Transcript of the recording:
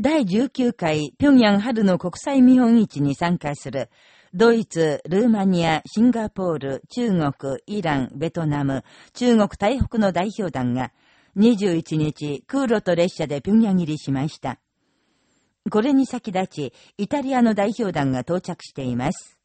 第19回平壌春の国際見本市に参加する、ドイツ、ルーマニア、シンガポール、中国、イラン、ベトナム、中国台北の代表団が、21日、空路と列車で平壌入りしました。これに先立ち、イタリアの代表団が到着しています。